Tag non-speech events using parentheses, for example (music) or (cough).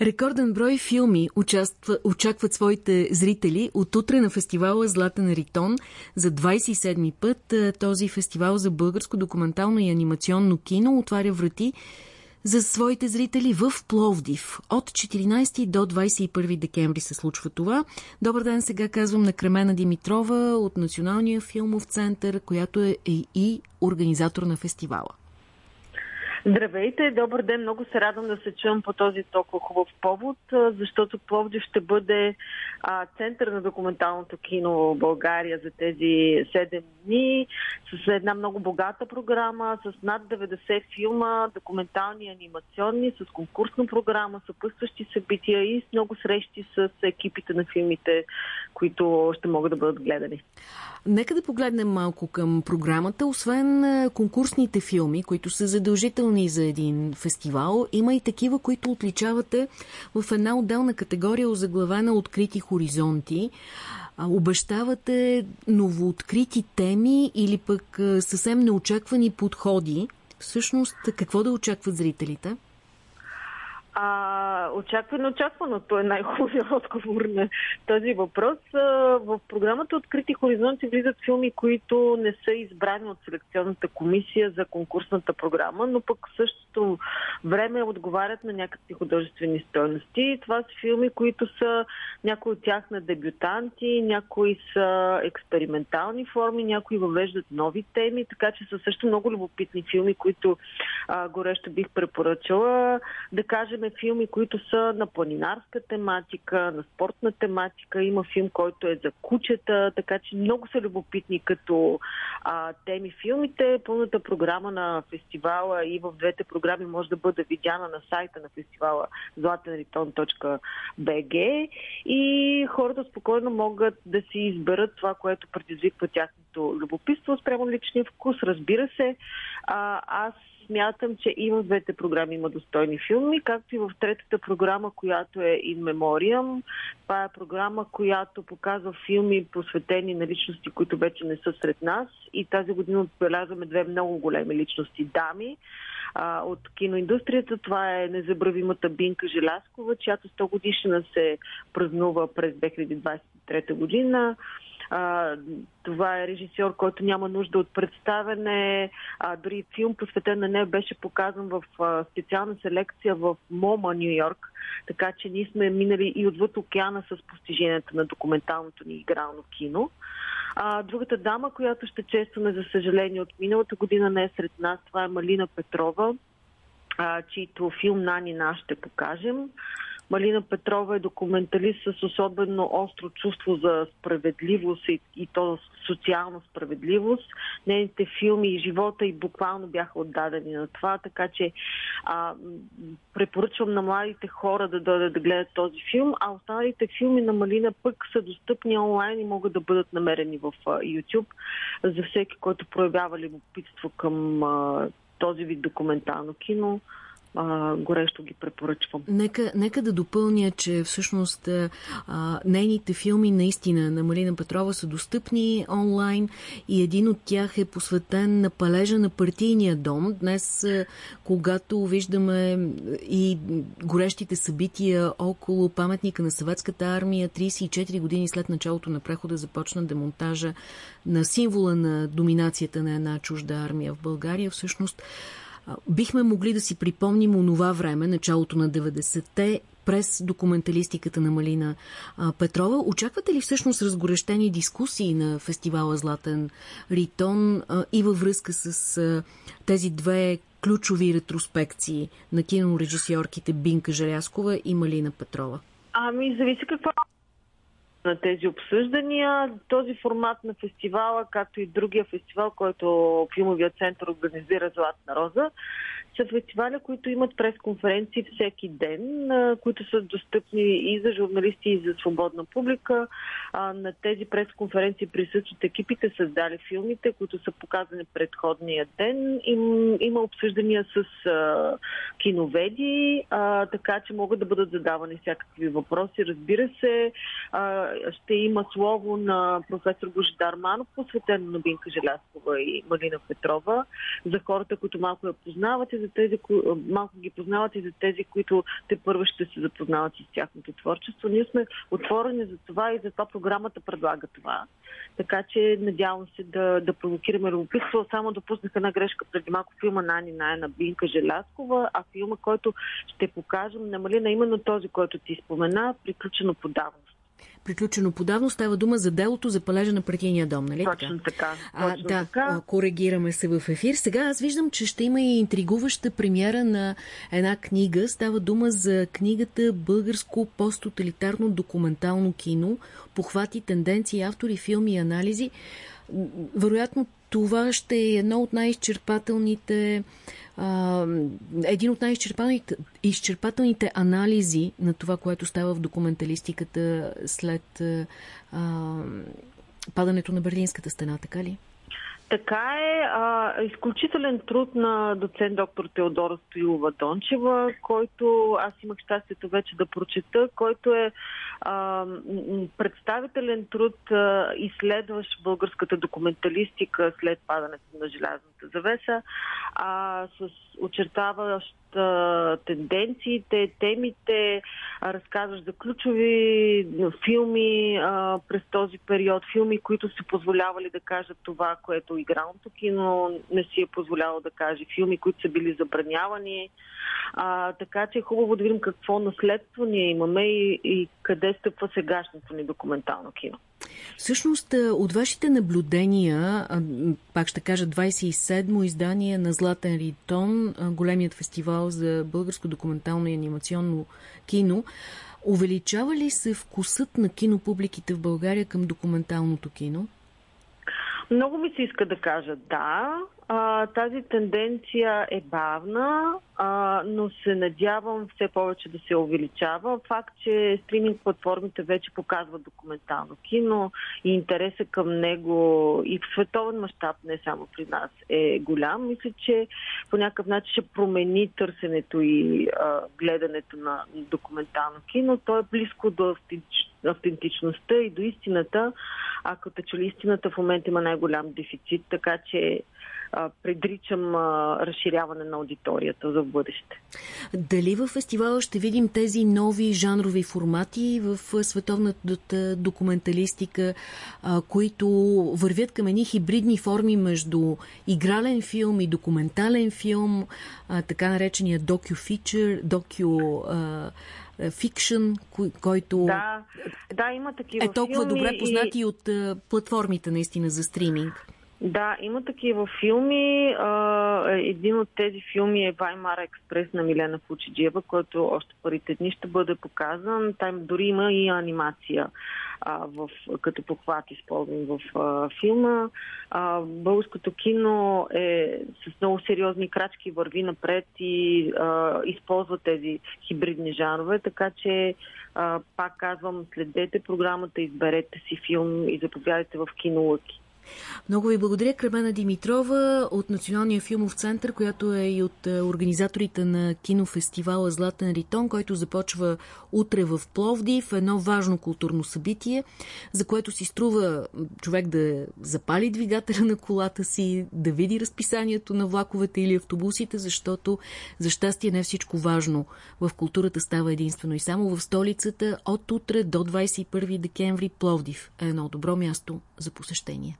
Рекорден брой филми участва, очакват своите зрители от утре на фестивала Златен Ритон за 27 път. Този фестивал за българско документално и анимационно кино отваря врати за своите зрители в Пловдив. От 14 до 21 декември се случва това. Добър ден, сега казвам на Кремена Димитрова от Националния филмов център, която е и организатор на фестивала. Здравейте, добър ден. Много се радвам да се чуем по този толкова хубав повод, защото Пловдив ще бъде а, център на документалното кино в България за тези 7 дни, с една много богата програма, с над 90 филма, документални анимационни, с конкурсна програма, съпътстващи събития и с много срещи с екипите на филмите, които ще могат да бъдат гледани. Нека да погледнем малко към програмата. Освен конкурсните филми, които са задължителни за един фестивал, има и такива, които отличавате в една отделна категория, озаглавена Открити хоризонти. Обещавате новооткрити теми или пък съвсем неочаквани подходи. Всъщност, какво да очакват зрителите? А, очаквано, очакваното е най-хубавият (laughs) отговор на този въпрос. В програмата Открити хоризонти влизат филми, които не са избрани от селекционната комисия за конкурсната програма, но пък в същото време отговарят на някакви художествени стойности. Това са филми, които са някои от тях на дебютанти, някои са експериментални форми, някои въвеждат нови теми, така че са също много любопитни филми, които а, горещо бих препоръчала. Да кажем филми, които са на планинарска тематика, на спортна тематика. Има филм, който е за кучета, така че много са любопитни като а, теми филмите. Пълната програма на фестивала и в двете програми може да бъде видяна на сайта на фестивала zlatenriton.bg и хората спокойно могат да си изберат това, което предизвиква тяхното любопитство спрямо личния вкус. Разбира се, а, аз смятам, че и в двете програми има достойни филми, както и в третата програма, която е In Memoriam. Това е програма, която показва филми посветени на личности, които вече не са сред нас. И тази година отбелязваме две много големи личности дами а, от киноиндустрията. Това е незабравимата Бинка Желяскова, чиято 100 годишна се празнува през 2023 година. А, това е режисьор, който няма нужда от представене. А, дори филм посветен на нея беше показан в а, специална селекция в МОМА, Нью Йорк. Така че ние сме минали и отвъд океана с постиженията на документалното ни игрално кино. А, другата дама, която ще честваме, за съжаление, от миналата година не е сред нас, това е Малина Петрова, а, чийто филм Нани наш ще покажем. Малина Петрова е документалист с особено остро чувство за справедливост и, и то социална справедливост. Нейните филми и живота и буквално бяха отдадени на това, така че а, препоръчвам на младите хора да дойдат да гледат този филм, а останалите филми на Малина пък са достъпни онлайн и могат да бъдат намерени в а, YouTube за всеки, който проявява любопитство към а, този вид документално кино а, горещо ги препоръчвам. Нека, нека да допълня, че всъщност а, нейните филми наистина на Марина Петрова са достъпни онлайн и един от тях е посветен на палежа на партийния дом. Днес, когато виждаме и горещите събития около паметника на съветската армия, 34 години след началото на прехода започна демонтажа на символа на доминацията на една чужда армия в България. Всъщност Бихме могли да си припомним онова време, началото на 90-те, през документалистиката на Малина Петрова. Очаквате ли всъщност разгорещени дискусии на фестивала Златен Ритон и във връзка с тези две ключови ретроспекции на кинорежисьорките Бинка Желяскова и Малина Петрова? Ами, зависи какво на тези обсъждания. Този формат на фестивала, както и другия фестивал, който Филмовия център организира Златна роза, са фестивали, които имат пресконференции всеки ден, които са достъпни и за журналисти, и за свободна публика. На тези пресконференции присъстват екипите, създали филмите, които са показани предходния ден. има обсъждания с киноведи, така че могат да бъдат задавани всякакви въпроси. Разбира се, ще има слово на професор Божидар Манов, посветено на Бинка Желяскова и Малина Петрова, за хората, които малко я познават и за тези, малко ги познават и за тези, които те първо ще се запознават с тяхното творчество. Ние сме отворени за това и за това програмата предлага това. Така че надявам се да, да провокираме любопитство. Само допуснах една грешка преди малко филма Нани Най на Бинка Желяскова, а филма, който ще покажем на Малина, именно този, който ти спомена, приключено по давност приключено подавно. Става дума за делото за палежа на партийния дом, нали Точно така. А, точно да, така. коригираме се в ефир. Сега аз виждам, че ще има и интригуваща премиера на една книга. Става дума за книгата Българско посттоталитарно документално кино, похвати, тенденции, автори, филми и анализи. Вероятно това ще е едно от най-изчерпателните един от най-изчерпателните изчерпателните анализи на това, което става в документалистиката след а, падането на Берлинската стена, така ли? Така е. А, изключителен труд на доцент доктор Теодора Стоилова Дончева, който аз имах щастието вече да прочета, който е а, представителен труд, а, изследващ българската документалистика след падането на желязната завеса, а, с очертаващ тенденциите, темите, разказваш за ключови филми а, през този период, филми, които си позволявали да кажат това, което игралното кино не си е позволяло да каже, филми, които са били забранявани. А, така че е хубаво да видим какво наследство ние имаме и, и къде стъпва сегашното ни документално кино. Всъщност, от вашите наблюдения, пак ще кажа 27-мо издание на Златен Ритон, големият фестивал за българско документално и анимационно кино, увеличава ли се вкусът на кинопубликите в България към документалното кино? Много ми се иска да кажа да. А, тази тенденция е бавна, а, но се надявам все повече да се увеличава. Факт, че стриминг платформите вече показват документално кино и интереса към него и в световен мащаб, не само при нас, е голям. Мисля, че по някакъв начин ще промени търсенето и а, гледането на документално кино. То е близко до автентичността и до истината, а като че истината в момента има най-голям дефицит, така че предричам разширяване на аудиторията за бъдеще. Дали в фестивала ще видим тези нови жанрови формати в световната документалистика, които вървят към едни хибридни форми между игрален филм и документален филм, така наречения доcu-фичър, доcu фикшн, който да, да, има такива е толкова добре познати и... от платформите наистина за стриминг. Да, има такива филми. Един от тези филми е Ваймара Експрес на Милена Фучиджиева, който още първите дни ще бъде показан. Там дори има и анимация в, като похват използван в филма. Българското кино е с много сериозни крачки върви напред и използва тези хибридни жанрове, така че пак казвам, следете програмата, изберете си филм и заповядайте в кино Лъки. Много ви благодаря, Кремена Димитрова от Националния филмов център, която е и от е, организаторите на кинофестивала Златен Ритон, който започва утре в Пловдив. Едно важно културно събитие, за което си струва човек да запали двигателя на колата си, да види разписанието на влаковете или автобусите, защото за щастие не всичко важно в културата става единствено и само в столицата от утре до 21 декември Пловдив е едно добро място за посещение.